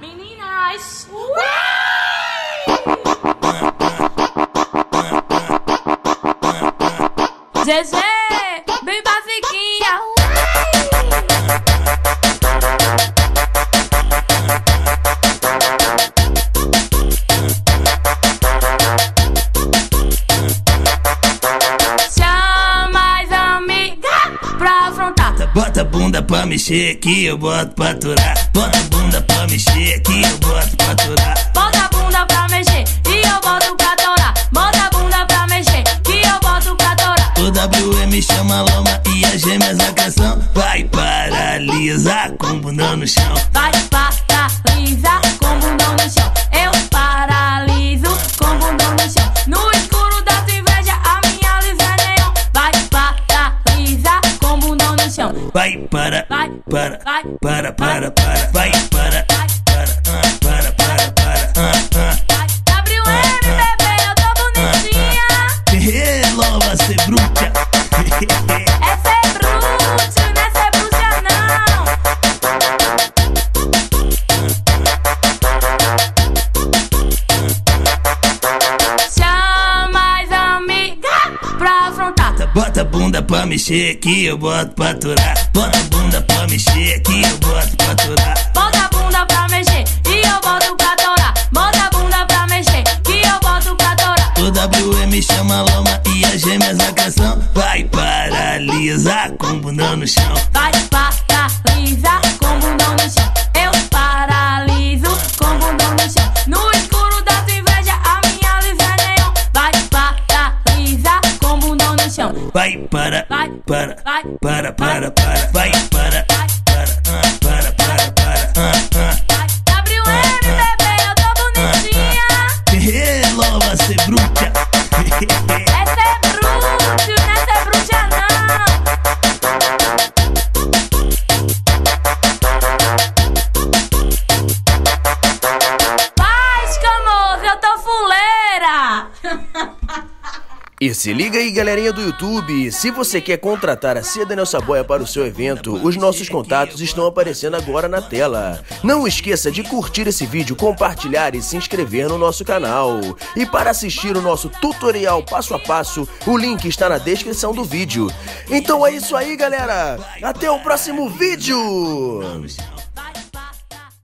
Meninas! Zezé, Bota a bunda pra mexer que eu boto pra aturar. Bota a bunda pra mexer que eu boto pra aturar. Bota a bunda pra mexer e eu boto pra torar. Bota a bunda pra mexer que eu boto pra torar. O WM chama loma e as gêmeas a canção. Vai paralisar com o bundão no chão. Vai paralisar Vai para, Vai, para, vai, para, para, para. Vai para, Vai, para, ah, para, para, para. ah, ah. WM, bebê, eu tô bonitinha. Eh, Lova ser Bota a bunda pra mexer que eu boto pra aturar. Bota a bunda pra mexer que eu boto pra aturar. Bota a bunda pra mexer e eu boto pra torar. Bota a bunda pra mexer que eu boto pra torar. O WM chama a loma e as gêmeas a canção. Vai paralisar com o bundão no chão. Vai paralisar para, Vai, para, vai, para, para, para. Vai para, Vai, para, ah, para, para, para. ah, ah. vai. WM, bebê, eu tô bonitinha. Eh, Lova ser bruta. E se liga aí, galerinha do YouTube, se você quer contratar a Cia Daniel Saboia para o seu evento, os nossos contatos estão aparecendo agora na tela. Não esqueça de curtir esse vídeo, compartilhar e se inscrever no nosso canal. E para assistir o nosso tutorial passo a passo, o link está na descrição do vídeo. Então é isso aí, galera. Até o próximo vídeo.